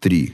3.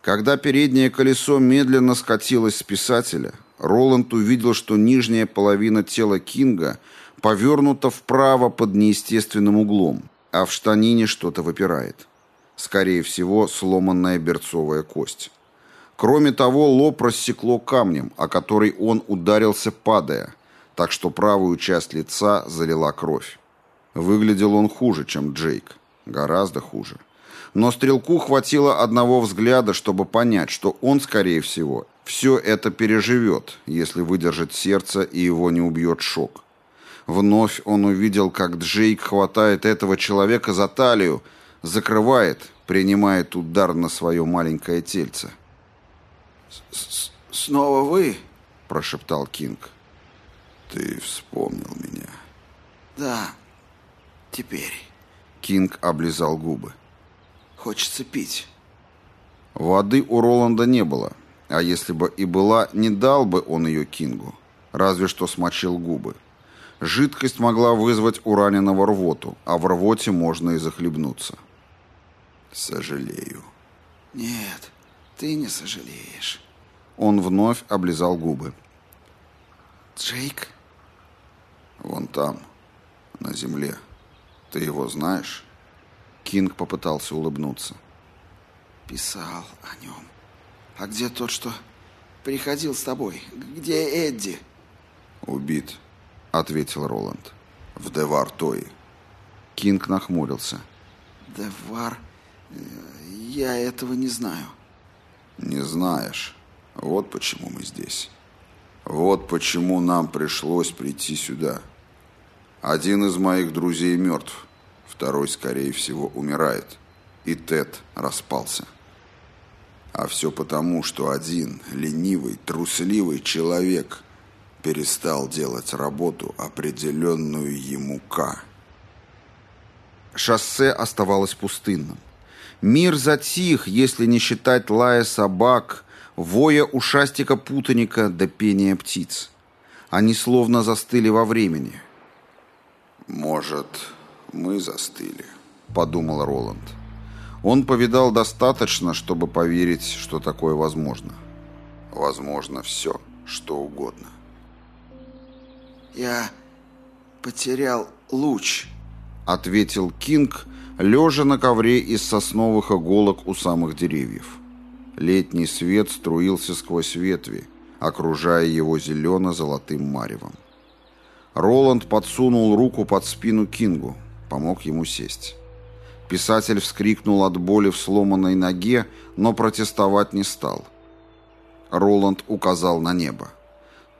Когда переднее колесо медленно скатилось с писателя, Роланд увидел, что нижняя половина тела Кинга повернута вправо под неестественным углом, а в штанине что-то выпирает. Скорее всего, сломанная берцовая кость. Кроме того, лоб рассекло камнем, о который он ударился, падая, так что правую часть лица залила кровь. Выглядел он хуже, чем Джейк. Гораздо хуже. Но стрелку хватило одного взгляда, чтобы понять, что он, скорее всего, все это переживет, если выдержит сердце и его не убьет шок. Вновь он увидел, как Джейк хватает этого человека за талию, закрывает, принимает удар на свое маленькое тельце. «Снова вы?» – прошептал Кинг. «Ты вспомнил меня?» «Да, теперь». Кинг облизал губы. «Хочется пить». Воды у Роланда не было, а если бы и была, не дал бы он ее Кингу, разве что смочил губы. Жидкость могла вызвать у раненого рвоту, а в рвоте можно и захлебнуться. «Сожалею». «Нет, ты не сожалеешь». Он вновь облизал губы. «Джейк?» «Вон там, на земле. Ты его знаешь?» Кинг попытался улыбнуться. «Писал о нем. А где тот, что приходил с тобой? Где Эдди?» «Убит», — ответил Роланд. «В Девар-Тои». Кинг нахмурился. «Девар? Я этого не знаю». «Не знаешь. Вот почему мы здесь. Вот почему нам пришлось прийти сюда. Один из моих друзей мертв, второй, скорее всего, умирает, и Тед распался». А все потому, что один ленивый, трусливый человек перестал делать работу, определенную ему К. Шоссе оставалось пустынным. Мир затих, если не считать лая собак, воя ушастика путаника до пения птиц. Они словно застыли во времени. «Может, мы застыли», — подумал Роланд. Он повидал достаточно, чтобы поверить, что такое возможно. Возможно все, что угодно. «Я потерял луч», — ответил Кинг, лежа на ковре из сосновых иголок у самых деревьев. Летний свет струился сквозь ветви, окружая его зелено-золотым маревом. Роланд подсунул руку под спину Кингу, помог ему сесть. Писатель вскрикнул от боли в сломанной ноге, но протестовать не стал. Роланд указал на небо.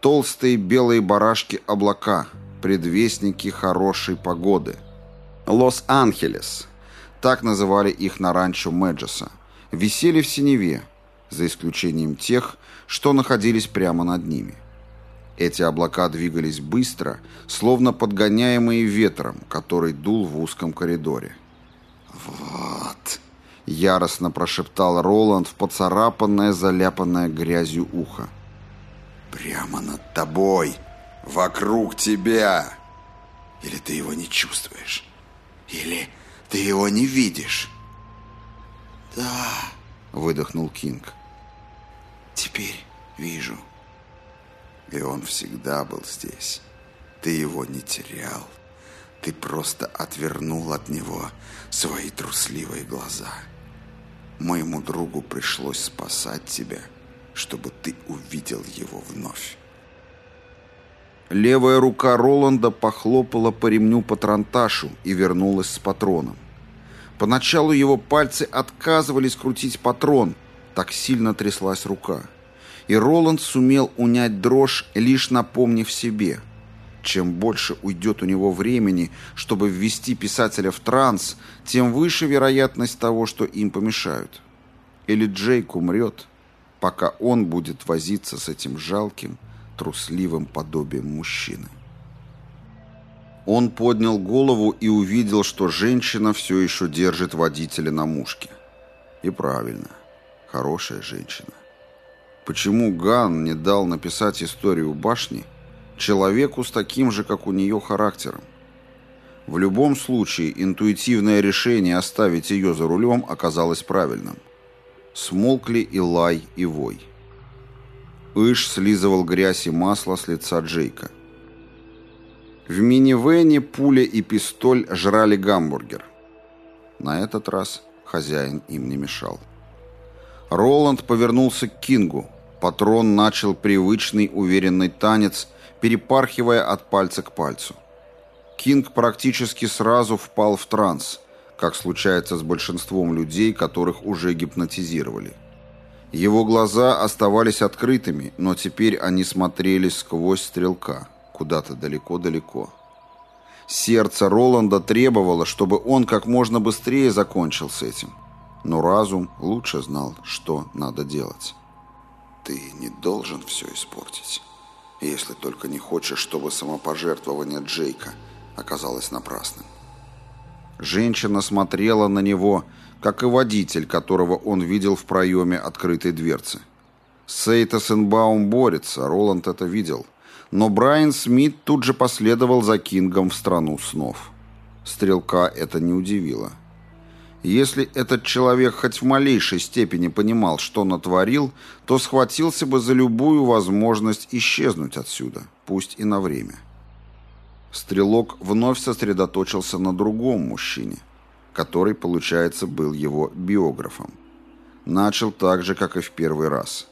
Толстые белые барашки облака, предвестники хорошей погоды. Лос-Анхелес, так называли их на ранчо Мэджеса, висели в синеве, за исключением тех, что находились прямо над ними. Эти облака двигались быстро, словно подгоняемые ветром, который дул в узком коридоре. «Вот!» — яростно прошептал Роланд в поцарапанное, заляпанное грязью ухо. «Прямо над тобой! Вокруг тебя! Или ты его не чувствуешь? Или ты его не видишь?» «Да», — выдохнул Кинг. «Теперь вижу». И он всегда был здесь. Ты его не терял. Ты просто отвернул от него свои трусливые глаза. Моему другу пришлось спасать тебя, чтобы ты увидел его вновь. Левая рука Роланда похлопала по ремню патронташу и вернулась с патроном. Поначалу его пальцы отказывались крутить патрон, так сильно тряслась рука. И Роланд сумел унять дрожь, лишь напомнив себе – чем больше уйдет у него времени, чтобы ввести писателя в транс, тем выше вероятность того, что им помешают. Или Джейк умрет, пока он будет возиться с этим жалким, трусливым подобием мужчины. Он поднял голову и увидел, что женщина все еще держит водителя на мушке. И правильно, хорошая женщина. Почему Ган не дал написать историю башни – человеку с таким же, как у нее, характером. В любом случае, интуитивное решение оставить ее за рулем оказалось правильным. Смолкли и лай, и вой. Иш слизывал грязь и масло с лица Джейка. В минивэне пуля и пистоль жрали гамбургер. На этот раз хозяин им не мешал. Роланд повернулся к Кингу. Патрон начал привычный уверенный танец, перепархивая от пальца к пальцу. Кинг практически сразу впал в транс, как случается с большинством людей, которых уже гипнотизировали. Его глаза оставались открытыми, но теперь они смотрели сквозь стрелка, куда-то далеко-далеко. Сердце Роланда требовало, чтобы он как можно быстрее закончил с этим. Но разум лучше знал, что надо делать. «Ты не должен все испортить, если только не хочешь, чтобы самопожертвование Джейка – оказалось напрасным. Женщина смотрела на него, как и водитель, которого он видел в проеме открытой дверцы. Сейта Сенбаум борется, Роланд это видел. Но Брайан Смит тут же последовал за Кингом в страну снов. Стрелка это не удивило. Если этот человек хоть в малейшей степени понимал, что натворил, то схватился бы за любую возможность исчезнуть отсюда, пусть и на время. Стрелок вновь сосредоточился на другом мужчине, который, получается, был его биографом. Начал так же, как и в первый раз.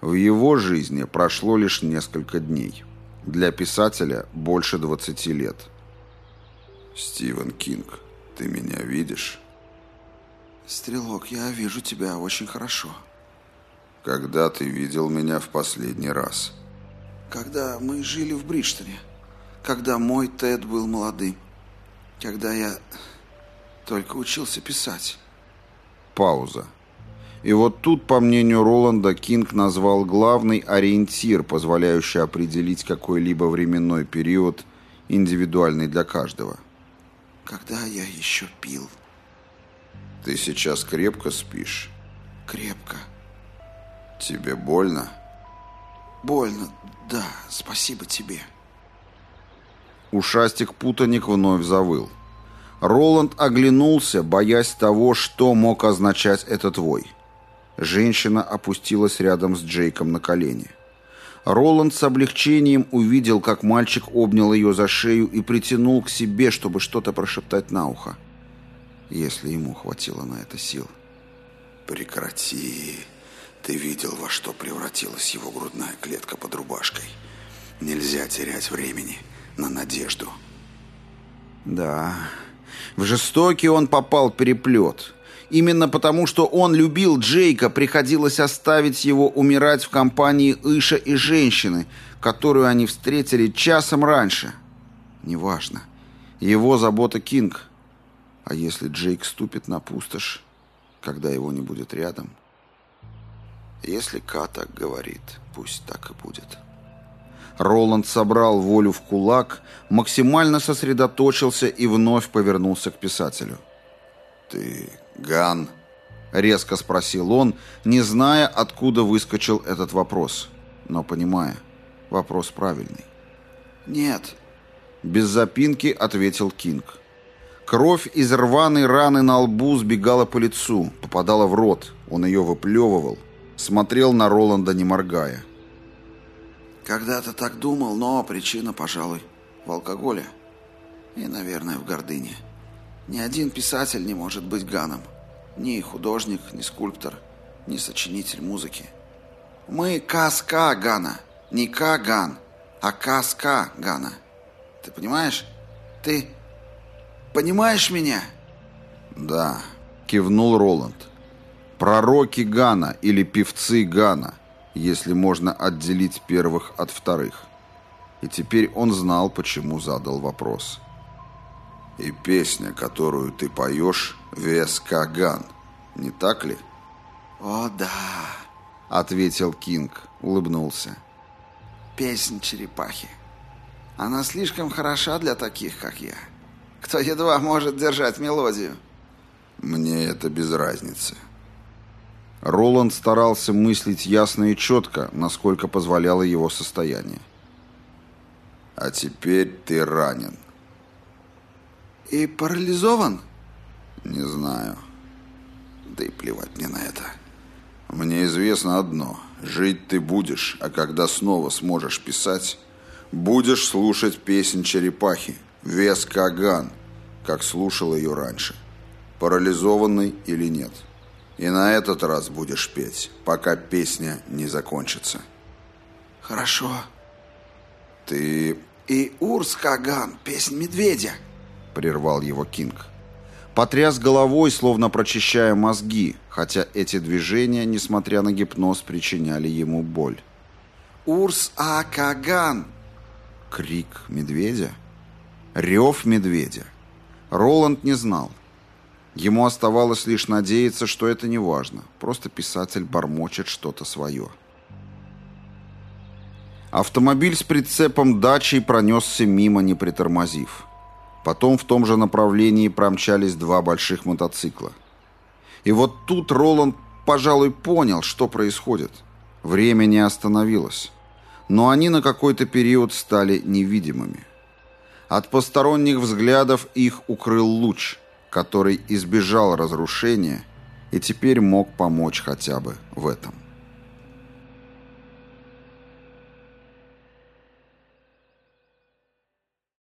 В его жизни прошло лишь несколько дней. Для писателя больше 20 лет. «Стивен Кинг, ты меня видишь?» «Стрелок, я вижу тебя очень хорошо». «Когда ты видел меня в последний раз?» «Когда мы жили в Бриджтоне» когда мой Тед был молодым, когда я только учился писать. Пауза. И вот тут, по мнению Роланда, Кинг назвал главный ориентир, позволяющий определить какой-либо временной период, индивидуальный для каждого. Когда я еще пил. Ты сейчас крепко спишь? Крепко. Тебе больно? Больно, да, спасибо тебе. Ушастик-путаник вновь завыл. Роланд оглянулся, боясь того, что мог означать этот вой. Женщина опустилась рядом с Джейком на колени. Роланд с облегчением увидел, как мальчик обнял ее за шею и притянул к себе, чтобы что-то прошептать на ухо. Если ему хватило на это сил. «Прекрати. Ты видел, во что превратилась его грудная клетка под рубашкой. Нельзя терять времени на надежду. Да, в жестокий он попал переплет. Именно потому, что он любил Джейка, приходилось оставить его умирать в компании Иша и женщины, которую они встретили часом раньше. Неважно. Его забота Кинг. А если Джейк ступит на пустошь, когда его не будет рядом? Если Ка так говорит, пусть так и будет. Роланд собрал волю в кулак, максимально сосредоточился и вновь повернулся к писателю. «Ты Ган?» — резко спросил он, не зная, откуда выскочил этот вопрос, но понимая, вопрос правильный. «Нет», — без запинки ответил Кинг. Кровь из рваной раны на лбу сбегала по лицу, попадала в рот, он ее выплевывал, смотрел на Роланда, не моргая. Когда-то так думал, но причина, пожалуй, в алкоголе. И, наверное, в гордыне. Ни один писатель не может быть Ганом. Ни художник, ни скульптор, ни сочинитель музыки. Мы КСК Гана. Не К Ган, а КСК Гана. Ты понимаешь? Ты понимаешь меня? Да, кивнул Роланд. Пророки Гана или певцы Гана – если можно отделить первых от вторых. И теперь он знал, почему задал вопрос. «И песня, которую ты поешь, Вес Каган, не так ли?» «О, да», — ответил Кинг, улыбнулся. «Песнь черепахи. Она слишком хороша для таких, как я, кто едва может держать мелодию». «Мне это без разницы. Роланд старался мыслить ясно и четко, насколько позволяло его состояние. «А теперь ты ранен». И парализован? Не знаю. Да и плевать мне на это. Мне известно одно. Жить ты будешь, а когда снова сможешь писать, будешь слушать песнь черепахи, вес Каган, как слушал ее раньше. Парализованный или нет. И на этот раз будешь петь, пока песня не закончится. Хорошо. Ты... И Урс Каган, песнь медведя. Прервал его Кинг. Потряс головой, словно прочищая мозги, хотя эти движения, несмотря на гипноз, причиняли ему боль. «Урс Акаган!» Крик медведя? Рев медведя? Роланд не знал. Ему оставалось лишь надеяться, что это не важно. Просто писатель бормочет что-то свое. Автомобиль с прицепом дачей пронесся мимо, не притормозив. Потом в том же направлении промчались два больших мотоцикла. И вот тут Роланд, пожалуй, понял, что происходит. Время не остановилось. Но они на какой-то период стали невидимыми. От посторонних взглядов их укрыл луч, который избежал разрушения и теперь мог помочь хотя бы в этом.